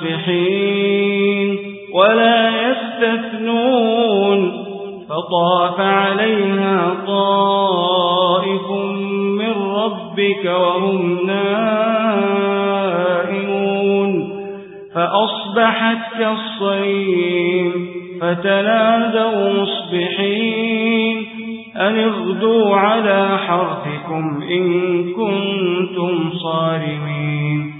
مصبحين ولا يستثنون فطاف عليها طائف من ربك وهم نائمون فأصبحت كالصيم فتنادوا مصبحين أن اغدوا على حرثكم إن كنتم صارمين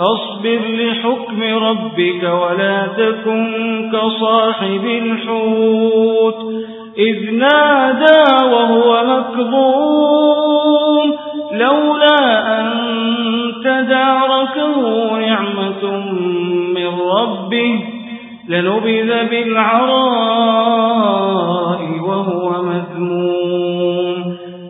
فاصبر لحكم ربك ولا تكن كصاحب الحوت. إذ نادى وهو مكظوم لولا أن تداركه نعمة من ربه لنبذ بالعراء